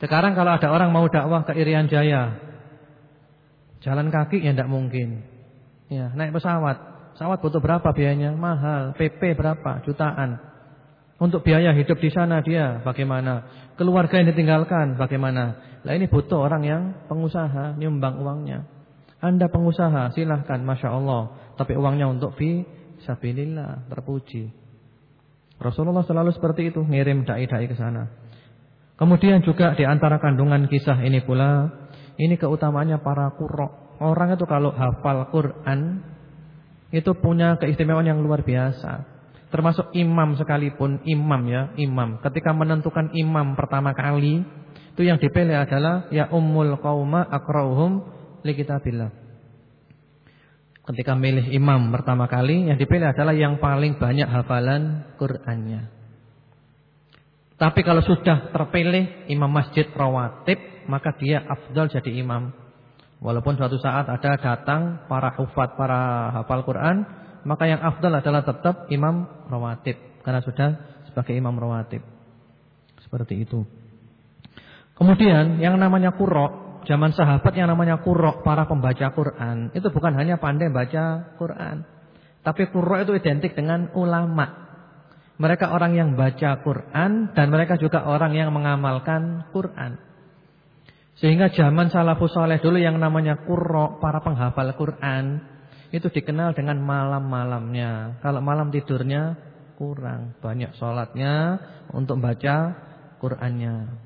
Sekarang kalau ada orang mau dakwah ke Irian Jaya, jalan kaki ya tidak mungkin. Ya, naik pesawat. Pesawat butuh berapa biayanya? Mahal. PP berapa? Jutaan. Untuk biaya hidup di sana dia bagaimana? Keluarga yang ditinggalkan bagaimana? Lah ini butuh orang yang pengusaha, nyumbang uangnya. Anda pengusaha, silahkan, Masya Allah. Tapi uangnya untuk fi sabilillah, terpuji. Rasulullah selalu seperti itu, ngirim dai-dai ke sana. Kemudian juga di antara kandungan kisah ini pula, ini keutamaannya para kurok. Orang itu kalau hafal Quran, itu punya keistimewaan yang luar biasa. Termasuk imam sekalipun, imam ya, imam. Ketika menentukan imam pertama kali, itu yang dipilih adalah ya ummul qauma akrauhum li kitabillah. Ketika milih imam pertama kali Yang dipilih adalah yang paling banyak hafalan Qur'annya Tapi kalau sudah terpilih Imam masjid rawatib Maka dia afdal jadi imam. Walaupun suatu saat ada datang Para hufat, para hafal Qur'an Maka yang afdal adalah tetap imam rawatib. Karena sudah sebagai imam rawatib. Seperti itu. Kemudian yang namanya kurok zaman sahabat yang namanya kurok para pembaca Quran itu bukan hanya pandai baca Quran, tapi kurok itu identik dengan ulama. Mereka orang yang baca Quran dan mereka juga orang yang mengamalkan Quran. Sehingga zaman salafus soleh dulu yang namanya kurok para penghafal Quran itu dikenal dengan malam-malamnya. Kalau malam tidurnya kurang, banyak sholatnya untuk baca Qurannya.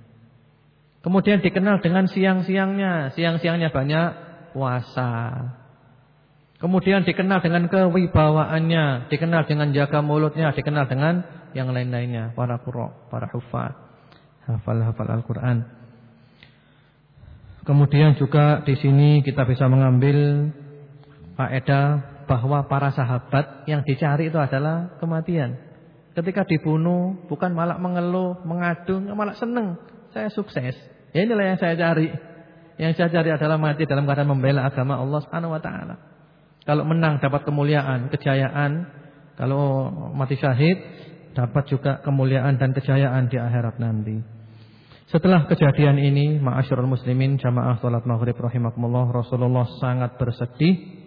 Kemudian dikenal dengan siang-siangnya. Siang-siangnya banyak puasa. Kemudian dikenal dengan kewibawaannya. Dikenal dengan jaga mulutnya. Dikenal dengan yang lain-lainnya. Para kurok, para hufad. Hafal-hafal Al-Quran. Kemudian juga di sini kita bisa mengambil faedah bahwa para sahabat yang dicari itu adalah kematian. Ketika dibunuh bukan malah mengeluh, mengadu, malah senang. Saya sukses. Ya inilah yang saya cari. Yang saya cari adalah mati dalam keadaan membela agama Allah Subhanahu wa taala. Kalau menang dapat kemuliaan, kejayaan. Kalau mati syahid dapat juga kemuliaan dan kejayaan di akhirat nanti. Setelah kejadian ini, ma'asyiral muslimin jamaah salat maghrib rahimakumullah, Rasulullah sangat bersedih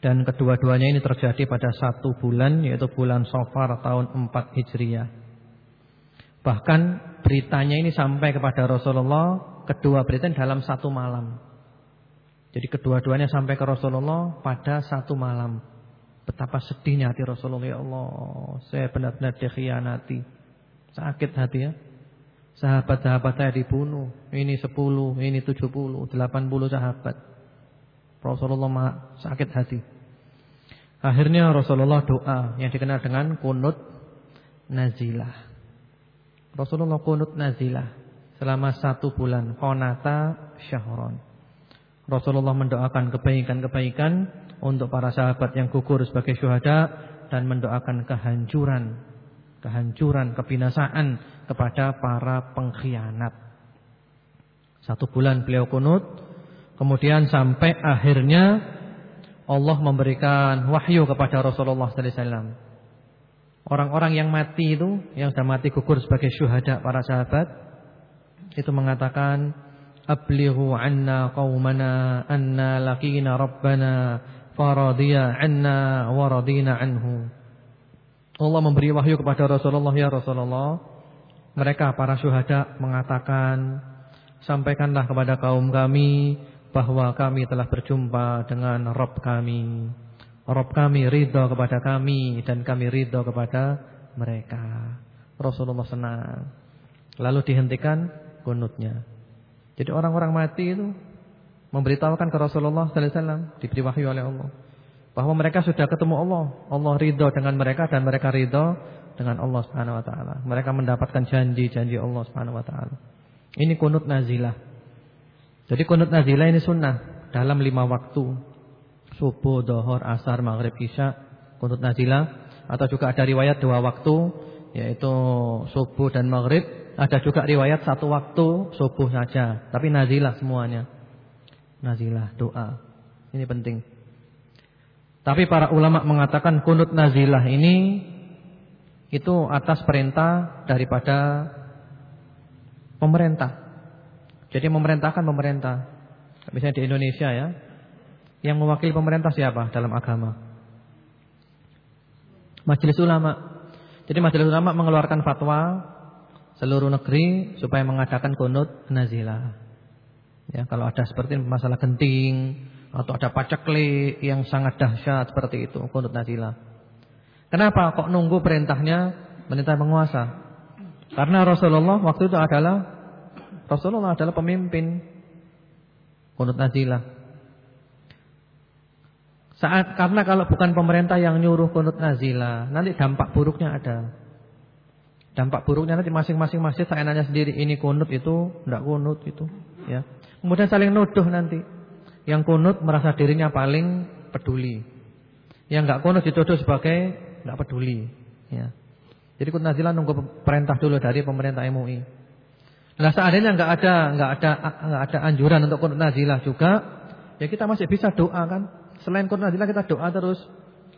dan kedua-duanya ini terjadi pada satu bulan yaitu bulan Safar tahun 4 Hijriah. Bahkan beritanya ini sampai kepada Rasulullah kedua berita dalam satu malam. Jadi kedua-duanya sampai ke Rasulullah pada satu malam. Betapa sedihnya hati Rasulullah ya Allah, saya benar-benar dikhianati. Sakit hati ya. Sahabat-sahabat saya dibunuh. Ini 10, ini 70, 80 sahabat. Rasulullah sakit hati. Akhirnya Rasulullah doa yang dikenal dengan kunut nazilah. Rasulullah kunut nazilah selama satu bulan konata syahron. Rasulullah mendoakan kebaikan-kebaikan untuk para sahabat yang gugur sebagai syuhada dan mendoakan kehancuran, kehancuran, kebinasaan kepada para pengkhianat. Satu bulan beliau kunut, kemudian sampai akhirnya Allah memberikan wahyu kepada Rasulullah sallallahu alaihi wasallam Orang-orang yang mati itu Yang sudah mati gugur sebagai syuhada para sahabat Itu mengatakan Ablighu anna qawmana Anna laqina rabbana Faradiyah anna Waradina anhu Allah memberi wahyu kepada Rasulullah Ya Rasulullah Mereka para syuhada mengatakan Sampaikanlah kepada kaum kami Bahwa kami telah berjumpa dengan Rabb kami Rob kami ridho kepada kami dan kami ridho kepada mereka. Rasulullah senang. Lalu dihentikan kunutnya. Jadi orang-orang mati itu memberitahukan ke Rasulullah sallallahu alaihi wasallam diberi wahyu oleh Allah bahwa mereka sudah ketemu Allah. Allah ridho dengan mereka dan mereka ridho dengan Allah Subhanahu wa taala. Mereka mendapatkan janji-janji Allah Subhanahu wa taala. Ini kunut nazilah. Jadi kunut nazilah ini sunnah dalam lima waktu. Subuh, dohor, asar, maghrib, isya, kunut nazilah atau juga ada riwayat dua waktu yaitu subuh dan maghrib. Ada juga riwayat satu waktu subuh saja, tapi nazilah semuanya. Nazilah doa. Ini penting. Tapi para ulama mengatakan kunut nazilah ini itu atas perintah daripada pemerintah. Jadi memerintahkan pemerintah. Misalnya di Indonesia ya. Yang mewakili pemerintah siapa dalam agama? Majelis ulama. Jadi majelis ulama mengeluarkan fatwa seluruh negeri supaya mengadakan kunut nazilah. Ya, kalau ada seperti masalah genting atau ada paceklik yang sangat dahsyat seperti itu kunut nazilah. Kenapa kok nunggu perintahnya perintah penguasa? Karena Rasulullah waktu itu adalah Rasulullah adalah pemimpin kunut nazilah. Saat karena kalau bukan pemerintah yang nyuruh kunut nazilah, nanti dampak buruknya ada. Dampak buruknya nanti masing-masing masjid nanya sendiri ini kunut itu enggak kunut itu, ya. Kemudian saling nuduh nanti. Yang kunut merasa dirinya paling peduli. Yang enggak kunut dituduh sebagai enggak peduli. Ya. Jadi kunut nazilah nunggu perintah dulu dari pemerintah MUI. Nah seandainya enggak ada enggak ada enggak ada anjuran untuk kunut nazilah juga, ya kita masih bisa doa kan. Selain kunut nazilah kita doa terus.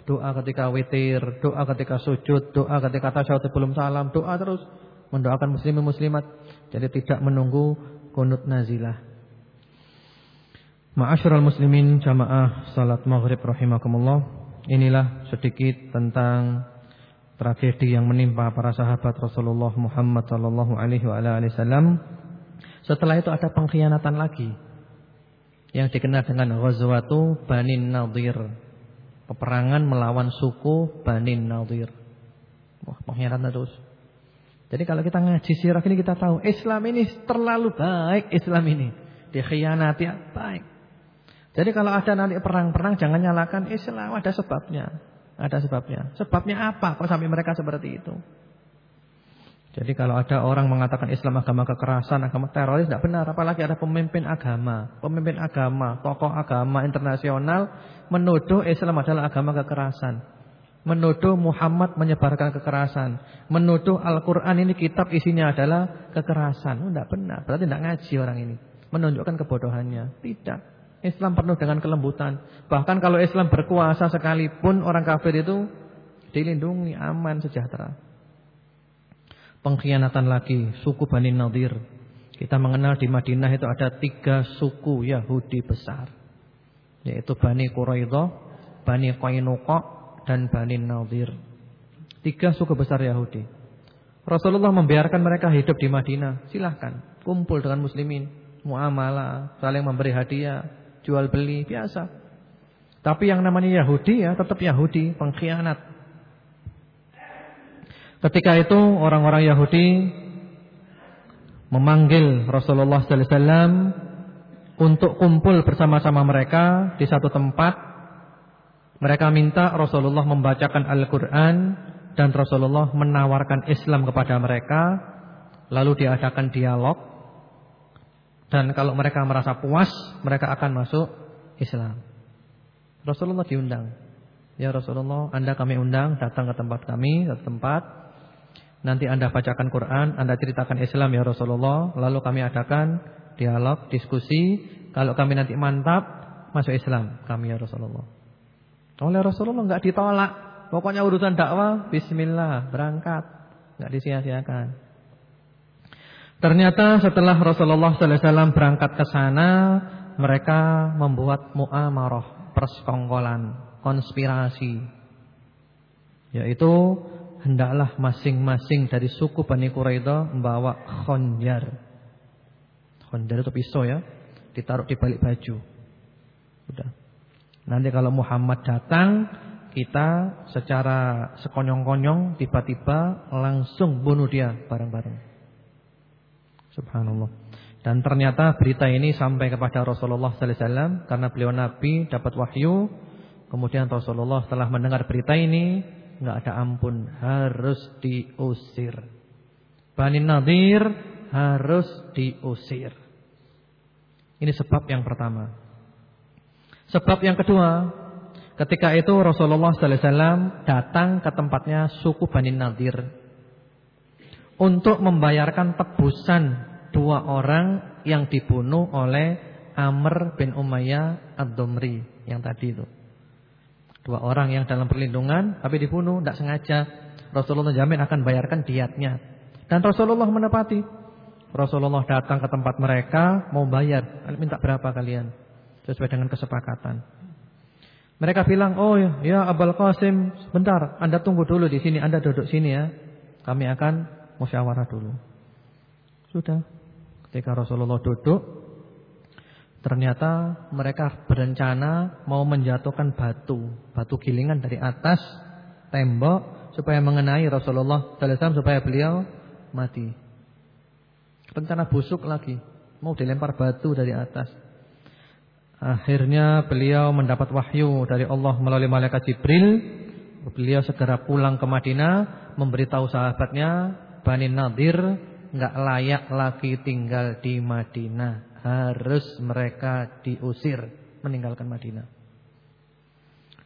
Doa ketika witir, doa ketika sujud, doa ketika tasyahud sebelum salam, doa terus mendoakan muslimin muslimat. Jadi tidak menunggu kunut nazilah. Ma'asyiral muslimin jamaah salat maghrib rahimakumullah. Inilah sedikit tentang tragedi yang menimpa para sahabat Rasulullah Muhammad sallallahu alaihi wasallam. Setelah itu ada pengkhianatan lagi yang dikenal dengan Ghazwatu Bani Nadir. Peperangan melawan suku Bani Nadir. Wah, pengkhianatan terus. Jadi kalau kita ngaji sirah ini kita tahu Islam ini terlalu baik Islam ini. Dikhianati baik. Jadi kalau ada nanti perang-perang jangan nyalakan Islam, ada sebabnya. Ada sebabnya. Sebabnya apa kok sampai mereka seperti itu? Jadi kalau ada orang mengatakan Islam agama kekerasan, agama teroris tidak benar, apalagi ada pemimpin agama, pemimpin agama, tokoh agama internasional menuduh Islam adalah agama kekerasan. Menuduh Muhammad menyebarkan kekerasan, menuduh Al-Qur'an ini kitab isinya adalah kekerasan. Tidak benar, berarti tidak ngaji orang ini. Menunjukkan kebodohannya. Tidak. Islam penuh dengan kelembutan. Bahkan kalau Islam berkuasa sekalipun orang kafir itu dilindungi, aman, sejahtera. Pengkhianatan lagi, suku Bani Nadir. Kita mengenal di Madinah itu ada tiga suku Yahudi besar. Yaitu Bani Quraidah, Bani Qainuqa, dan Bani Nadir. Tiga suku besar Yahudi. Rasulullah membiarkan mereka hidup di Madinah. Silahkan, kumpul dengan muslimin. Muamalah, saling memberi hadiah, jual beli biasa. Tapi yang namanya Yahudi ya tetap Yahudi, pengkhianat. Ketika itu orang-orang Yahudi memanggil Rasulullah sallallahu alaihi wasallam untuk kumpul bersama-sama mereka di satu tempat. Mereka minta Rasulullah membacakan Al-Qur'an dan Rasulullah menawarkan Islam kepada mereka. Lalu diadakan dialog dan kalau mereka merasa puas, mereka akan masuk Islam. Rasulullah diundang. Ya Rasulullah, Anda kami undang datang ke tempat kami, ke tempat. Nanti Anda bacakan Quran, Anda ceritakan Islam ya Rasulullah. Lalu kami adakan dialog, diskusi. Kalau kami nanti mantap, masuk Islam kami ya Rasulullah. Oleh Rasulullah enggak ditolak. Pokoknya urusan dakwah, bismillah, berangkat. Enggak disia-siakan. Ternyata setelah Rasulullah wasallam berangkat ke sana, mereka membuat muamarah, persekongkolan, konspirasi. Yaitu hendaklah masing-masing dari suku Bani Quraidah membawa khonjar. Khonjar itu pisau ya, ditaruh di balik baju. Udah. Nanti kalau Muhammad datang, kita secara sekonyong-konyong tiba-tiba langsung bunuh dia bareng-bareng. Subhanallah. Dan ternyata berita ini sampai kepada Rasulullah sallallahu alaihi wasallam karena beliau nabi dapat wahyu. Kemudian Rasulullah setelah mendengar berita ini enggak ada ampun, harus diusir. Bani Nadir harus diusir. Ini sebab yang pertama. Sebab yang kedua, ketika itu Rasulullah sallallahu alaihi wasallam datang ke tempatnya suku Bani Nadir untuk membayarkan tebusan dua orang yang dibunuh oleh Amr bin Umayyah Ad-Dumri yang tadi itu. Dua orang yang dalam perlindungan tapi dibunuh tidak sengaja. Rasulullah jamin akan bayarkan diatnya. Dan Rasulullah menepati. Rasulullah datang ke tempat mereka mau bayar. Minta berapa kalian? Sesuai dengan kesepakatan. Mereka bilang, "Oh ya, ya Abul Qasim, sebentar, Anda tunggu dulu di sini, Anda duduk sini ya. Kami akan musyawarah dulu." Sudah. Ketika Rasulullah duduk Ternyata mereka berencana mau menjatuhkan batu Batu gilingan dari atas tembok Supaya mengenai Rasulullah SAW Supaya beliau mati Rencana busuk lagi Mau dilempar batu dari atas Akhirnya beliau mendapat wahyu dari Allah melalui malaikat Jibril Beliau segera pulang ke Madinah Memberitahu sahabatnya Bani Nadir nggak layak lagi tinggal di Madinah. Harus mereka diusir meninggalkan Madinah.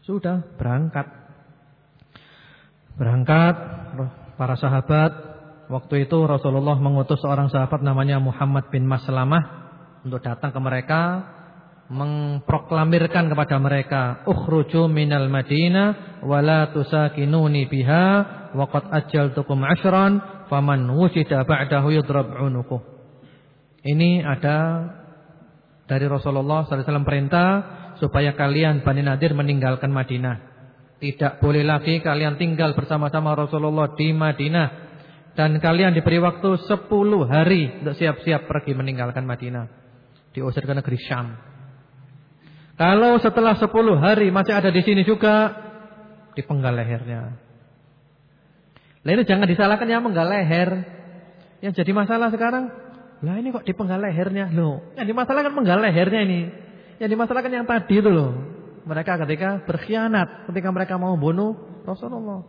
Sudah berangkat. Berangkat para sahabat. Waktu itu Rasulullah mengutus seorang sahabat namanya Muhammad bin Maslamah untuk datang ke mereka mengproklamirkan kepada mereka ukhruju minal madinah wala tusakinuni biha wa qad ajaltukum ashran faman wujida ba'dahu yudrab unukuh. Ini ada dari Rasulullah SAW perintah supaya kalian Bani Nadir meninggalkan Madinah. Tidak boleh lagi kalian tinggal bersama-sama Rasulullah di Madinah dan kalian diberi waktu 10 hari untuk siap-siap pergi meninggalkan Madinah. Diusir ke negeri Syam. Kalau setelah 10 hari masih ada di sini juga dipenggal lehernya. Lah ini jangan disalahkan yang menggal leher. Yang jadi masalah sekarang, lah ini kok dipenggal lehernya. Loh, yang dimasalahkan menggal lehernya ini. Yang dimasalahkan yang tadi itu loh. Mereka ketika berkhianat, ketika mereka mau bunuh Rasulullah.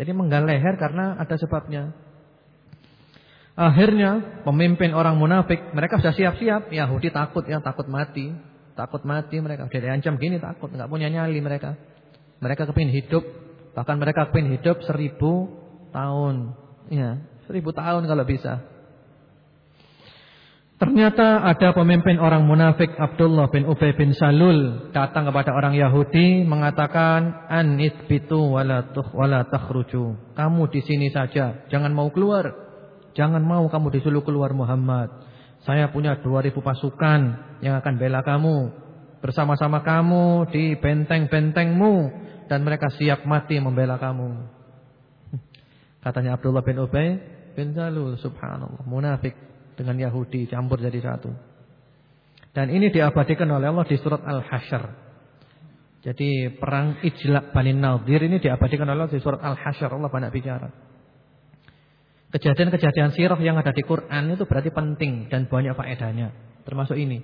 Jadi menggal leher karena ada sebabnya. Akhirnya pemimpin orang munafik, mereka sudah siap-siap. Yahudi takut ya, takut mati. Takut mati mereka. Sudah diancam gini takut, nggak punya nyali mereka. Mereka kepingin hidup, bahkan mereka kepingin hidup seribu tahun. Ya, seribu tahun kalau bisa. Ternyata ada pemimpin orang munafik Abdullah bin Ubay bin Salul datang kepada orang Yahudi mengatakan an itsbitu wala tuh wala. Kamu di sini saja, jangan mau keluar. Jangan mau kamu disuruh keluar Muhammad. Saya punya 2000 pasukan yang akan bela kamu. Bersama-sama kamu di benteng-bentengmu dan mereka siap mati membela kamu. Katanya Abdullah bin Ubay bin Zalul subhanallah munafik dengan Yahudi campur jadi satu. Dan ini diabadikan oleh Allah di surat Al-Hasyr. Jadi perang Ijla Bani Nadir ini diabadikan oleh Allah di surat Al-Hasyr. Allah banyak bicara. Kejadian-kejadian sirah yang ada di Quran itu berarti penting dan banyak faedahnya. Termasuk ini.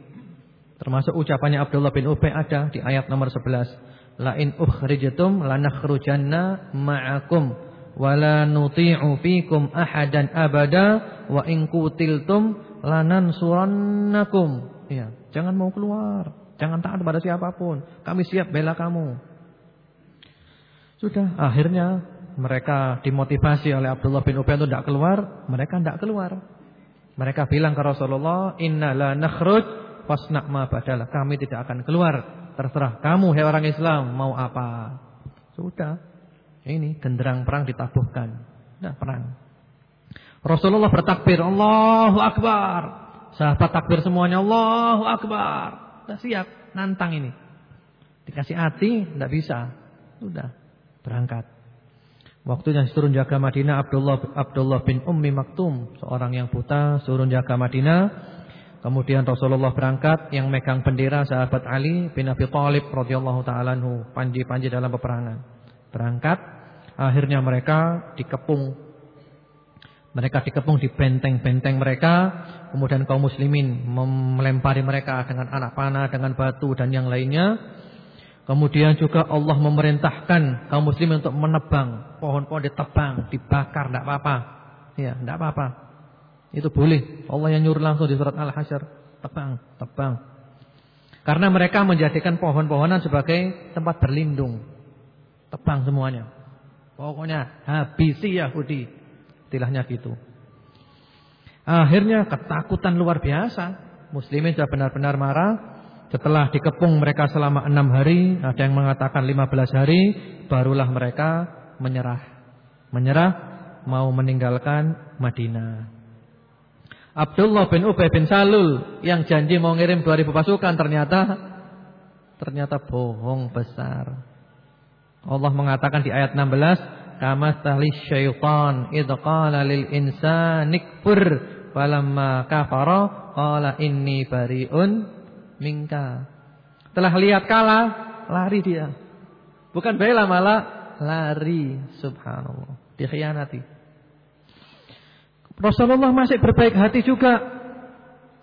Termasuk ucapannya Abdullah bin Ubay ada di ayat nomor 11. Lain ukhrijatum lanakhrujanna ma'akum wala nuti'u fikum ahadan abada wa in qutiltum lanansurannakum. Ya, jangan mau keluar, jangan taat pada siapa pun. Kami siap bela kamu. Sudah, akhirnya mereka dimotivasi oleh Abdullah bin Ubay untuk tidak keluar, mereka tidak keluar. Mereka bilang ke Rasulullah, "Inna la nakhruj fasna' ma badalah." Kami tidak akan keluar. Terserah kamu hai orang Islam mau apa. Sudah. Ini genderang perang ditabuhkan. Nah, perang. Rasulullah bertakbir, Allahu Akbar. Sahabat takbir semuanya, Allahu Akbar. Sudah siap, nantang ini. Dikasih hati, tidak bisa. Sudah, berangkat. Waktunya turun jaga Madinah Abdullah Abdullah bin Ummi Maktum, seorang yang buta, turun jaga Madinah. Kemudian Rasulullah berangkat yang megang bendera sahabat Ali bin Abi Thalib radhiyallahu taala anhu, panji-panji dalam peperangan. Berangkat, akhirnya mereka dikepung. Mereka dikepung di benteng-benteng mereka, kemudian kaum muslimin melempari mereka dengan anak panah, dengan batu dan yang lainnya. Kemudian juga Allah memerintahkan kaum muslimin untuk menebang, pohon-pohon ditebang, dibakar, tidak apa-apa. Ya, tidak apa-apa. Itu boleh. Allah yang nyuruh langsung di surat Al-Hasyr. Tebang, tebang. Karena mereka menjadikan pohon-pohonan sebagai tempat berlindung. Tebang semuanya. Pokoknya habisi Yahudi. Istilahnya gitu. Akhirnya ketakutan luar biasa. Muslimin sudah benar-benar marah. Setelah dikepung mereka selama enam hari. Ada yang mengatakan lima belas hari. Barulah mereka menyerah. Menyerah mau meninggalkan Madinah. Abdullah bin Ubay bin Salul yang janji mau ngirim 2000 pasukan ternyata ternyata bohong besar. Allah mengatakan di ayat 16, "Kama tahli syaitan idza qala lil insani kfur falamma kafara qala inni bariun minka." Telah lihat kalah, lari dia. Bukan bela malah lari, subhanallah. Dikhianati. Rasulullah masih berbaik hati juga.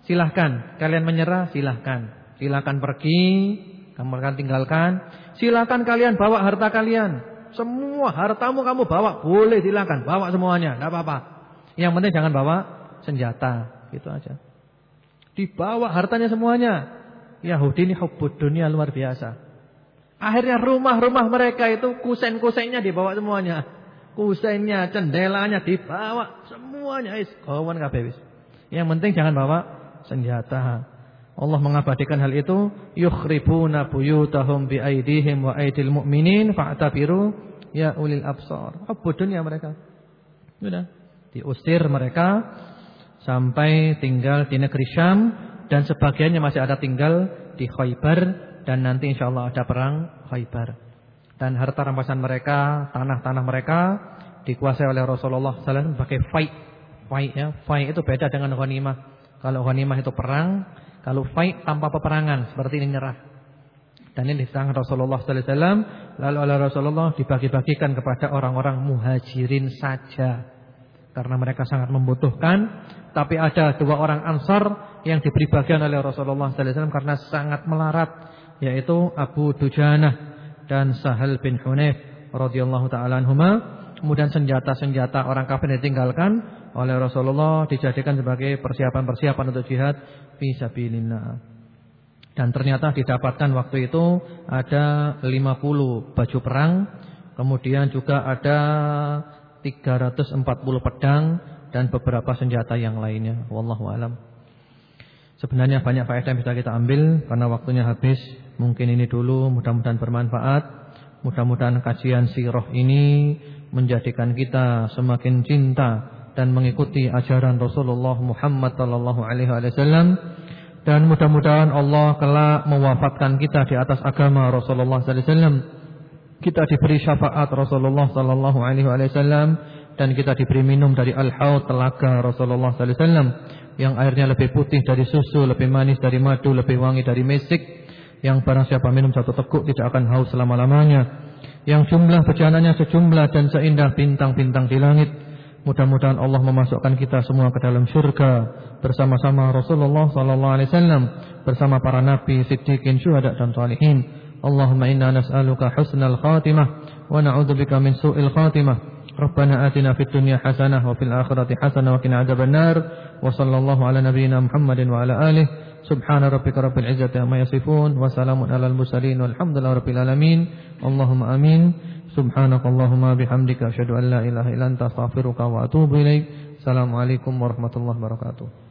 Silahkan, kalian menyerah, silahkan. Silahkan pergi, kamu akan tinggalkan. Silahkan kalian bawa harta kalian. Semua hartamu kamu bawa, boleh silahkan. Bawa semuanya, tidak apa-apa. Yang penting jangan bawa senjata, gitu aja. Dibawa hartanya semuanya. Yahudi ini hubbud dunia luar biasa. Akhirnya rumah-rumah mereka itu kusen-kusennya dibawa semuanya kusennya, cendelanya dibawa, semuanya is kawan kabeh wis. Yang penting jangan bawa senjata. Allah mengabadikan hal itu, yukhribuna buyutahum bi aidihim wa aidil mu'minin fa'tabiru ya ulil absar. Apa dunia mereka? Sudah, diusir mereka sampai tinggal di negeri Syam dan sebagiannya masih ada tinggal di Khaybar dan nanti insyaallah ada perang Khaybar dan harta rampasan mereka, tanah-tanah mereka dikuasai oleh Rasulullah sallallahu alaihi wasallam pakai fight. Fight ya, fight itu beda dengan ghanimah. Kalau ghanimah itu perang, kalau fight tanpa peperangan seperti ini nyerah. Dan ini di tangan Rasulullah sallallahu alaihi wasallam, lalu oleh Rasulullah dibagi-bagikan kepada orang-orang muhajirin saja. Karena mereka sangat membutuhkan, tapi ada dua orang Ansar yang diberi bagian oleh Rasulullah sallallahu alaihi wasallam karena sangat melarat, yaitu Abu Dujanah dan Sahal bin Hunayf radhiyallahu taala anhuma. Kemudian senjata-senjata orang kafir ditinggalkan oleh Rasulullah dijadikan sebagai persiapan-persiapan untuk jihad fi sabilillah. Dan ternyata didapatkan waktu itu ada 50 baju perang, kemudian juga ada 340 pedang dan beberapa senjata yang lainnya. Wallahu alam. Sebenarnya banyak faedah yang bisa kita ambil karena waktunya habis. Mungkin ini dulu mudah-mudahan bermanfaat. Mudah-mudahan kajian sirah ini menjadikan kita semakin cinta dan mengikuti ajaran Rasulullah Muhammad sallallahu alaihi wasallam dan mudah-mudahan Allah kelak mewafatkan kita di atas agama Rasulullah sallallahu alaihi wasallam. Kita diberi syafaat Rasulullah sallallahu alaihi wasallam dan kita diberi minum dari al-haud telaga Rasulullah sallallahu alaihi wasallam yang airnya lebih putih dari susu, lebih manis dari madu, lebih wangi dari mesik, yang barang siapa minum satu teguk tidak akan haus selama-lamanya, yang jumlah perjalanannya sejumlah dan seindah bintang-bintang di langit. Mudah-mudahan Allah memasukkan kita semua ke dalam syurga bersama-sama Rasulullah sallallahu alaihi wasallam bersama para nabi, siddiqin, syuhada dan salihin. Allahumma inna nas'aluka husnal khatimah wa na'udzubika min su'il khatimah. ربنا آتنا في الدنيا حسنة وفي الآخرة حسنة وقنا عذاب النار. وصلى الله على نبينا محمد وعلى آله. سبحان ربك رب العزة عما يصفون وسلام على المرسلين والحمد لله رب العالمين. اللهم آمين. سبحانك اللهم بحمدك أشهد أن لا إله إلا أنت أستغفرك وأتوب إليك. السلام عليكم ورحمة الله وبركاته.